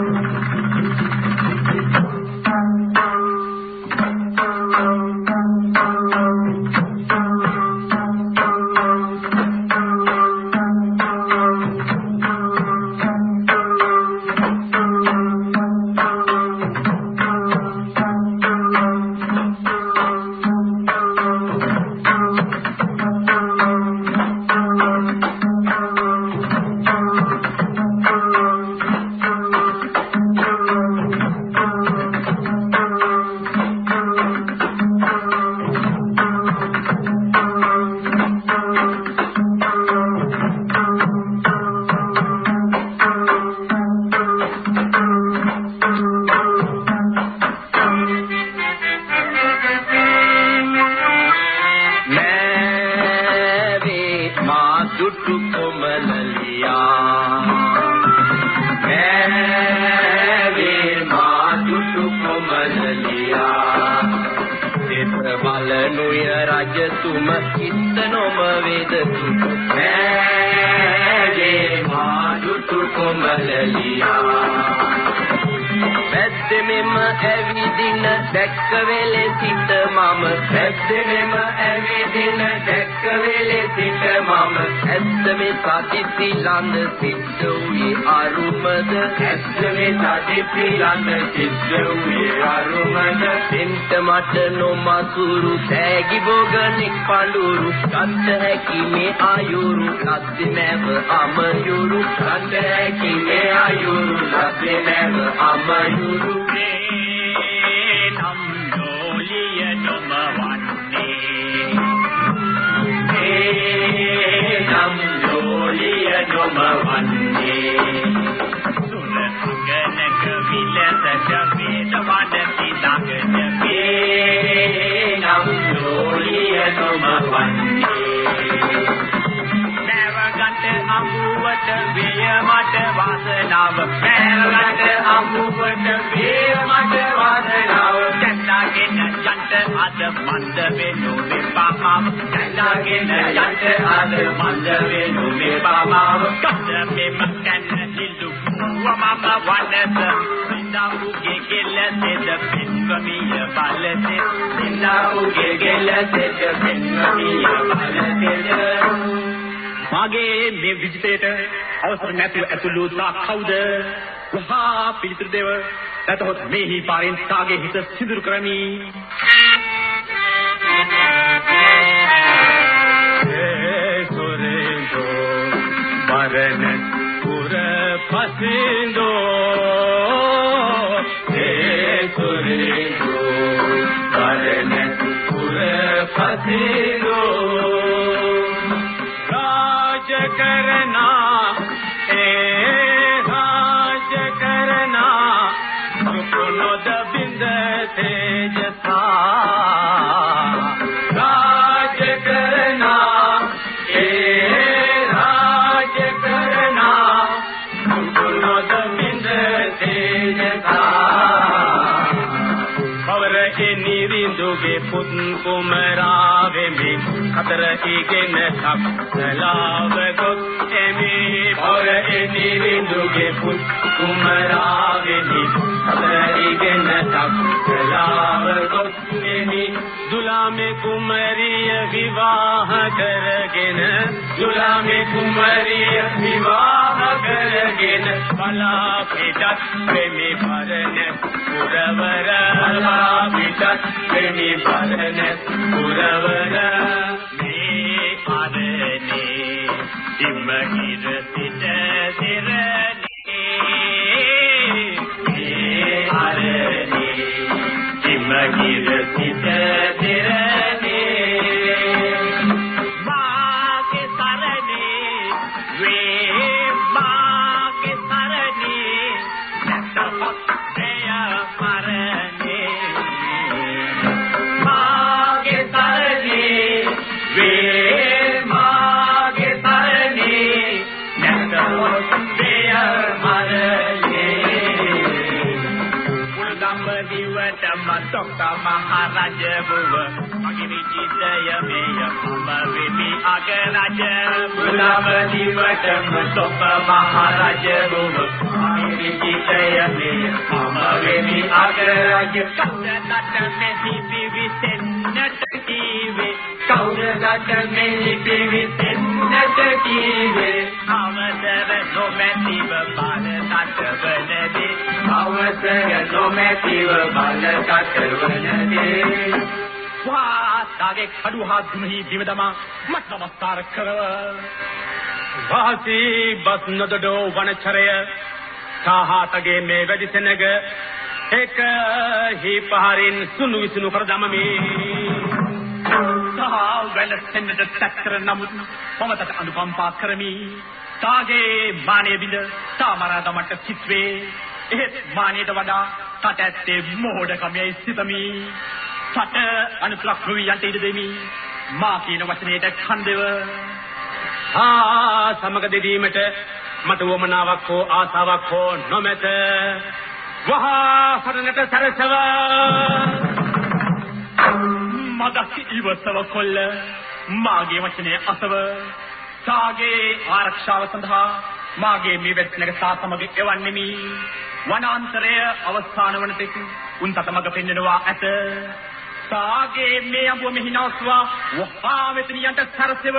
Thank you. කුටු කොමලලියා. කෑවේ මා කුටු කොමලලියා. දෙත බලනුය රජතුම හිත නොම වේදතු කෑවේ මා කුටු කොමලලියා. පැත්තෙමෙම ඇවිදින දැක්ක වෙලේ සිට මම. පැත්තෙමෙම ඇවිදින දැක්ක වෙලේ සිට මම. ඇත්තමේ සතිති ලඳ සිද්ධ වූයේ අරුමද? ඇත්තමේ සතිති ලඳ සිද්ධ වූයේ අරුමද? දෙන්ට මට නොමසුරු සෑගි බොගනෙක් පඳුරු ගන්න හැකි මේ ආයුරු ලද්දි නැව අමයුරු. ගන්න හැකි මේ ආයුරු ලද්දි නැව අමයුරු. මේ විය මට වාසනාව. මෑරලට අමුවට විය මට වාසනාව. දැන්නාගෙන යන්න අද මන්ද වෙනු මෙපාමාව දැන්නාගෙන යන්න අද මන්ද වෙනු මෙපාමාව කඩ මෙම කන්න සිල්ලු වමම වන්නත සින්දාවුගේ ගෙලසෙද පින්කමිය බලසෙ සින්දාවුගේ ගෙලසෙද පින්කමිය බලසෙද මාගේ මේ විජිතේට අවසර නැතුව ඇතුළු තා කවුද? වහා පිළිතුරු දෙව. නැතහොත් මේහි පාරෙන් තාගේ හිත සිදුරු කරමි. මරණ පුර පසින්දෝ ඒ සුරින්දෝ මරණ පුර පසින්දෝ करना में අතර ඊගෙන සක්සලාව ගොත් එමි. පොර එනි විඳුගේ පුත් කුමරාගෙනි. අතර ඊගෙන සක්සලාව ගොත් එමි. දුලාමේ කුමරිය විවාහ කරගෙන දුලාමේ කුමරිය විවාහ කරගෙන බලා පිටත් ප්‍රේමි පරණ පුරවර බලා පිටත් ප්‍රේමි පරණ පුරවර. තොක්ක මහරජවුව මගේ විචිතය මෙය මම වෙමි අගරජ මුලම දිවටම තොක්ක මහරජවුව මගේ විචිතය මෙය මම වෙමි අගරජ කතරට මෙහි පිවිසෙන්නට කීවේ කවුරකට මෙහි පිවිසෙන්නට කීවේ අවසර නොමැතිව බලකට වනදී අවසර නොමැතිව බල තටවනදී වාතාගේ කඩුහා දුමහි බිම දමා මට නමස්කාර කරව. වාසී බස් නොදඩෝ වනචරය සාහතගේ මේ වැඩිසෙනග එක හිපහරින් සුණු විසුණු කර දමමි. සහ වෙලසෙන්නට තක්කර නමුත් පොමතට අනුකම්පා කරමි. තාගේ මානෙ බිඳ තාමරා දමට සිත්වේ. එහෙත් මානෙට වඩා කට ඇත්තේ මොහොඩකමයි සිතමි. සට අනුසලක් නොවි යන්ට ඉඩ දෙමි. මා කියන වචනයට කන් දෙව. ආ සමග දෙදීමට මට වමනාවක් හෝ ආසාවක් හෝ නොමැත. වහා සරණට සරසව. මදක් ඉවසව කොල්ල. මාගේ වචනේ අසව. සාගේ ආරක්ෂාව සඳහා මාගේ මේ වැටෙනක සා සමග එවන්නෙමි වනාන්තරය අවස්ථාන වන තෙක්. උන් තතමග පෙන්වනවා ඇත. සාගේ මේ අඹුව මෙහි නවස්වා වහා මෙතනියන්ට සරසව.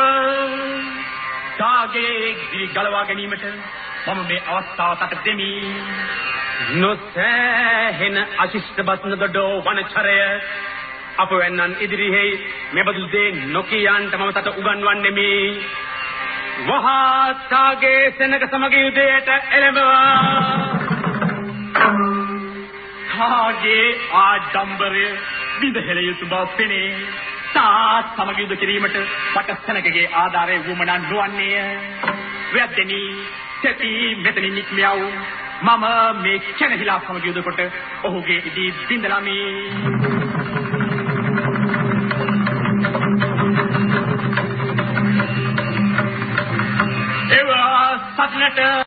සාගේ ගිරි ගලවා ගැනීමට මම මේ අවස්ථාව තට දෙමි. නොසෑහෙන අශිෂ්ට බස්න දඩෝ වනචරය අප වෙන්නන් ඉදිරිෙහි මෙබඳු දේ නොකියන්ට මම තට උගන්වන්නෙමි. වහා තාගේ සෙනග සමග යුදයට එළඹවා. තාගේ ආඩම්බරය විඳහෙල යුතු බව පෙනේ. තා සමග යුද කිරීමට මට සෙනගගේ ආධාරය වුමනා නොවන්නේය. වැද්දෙනි සැපි මෙතනින් නික්මියව. මම මේ කෙනහිලා සමග යුදකොට ඔහුගේ ඉදී බින්දලාමි ඒවා සත්නට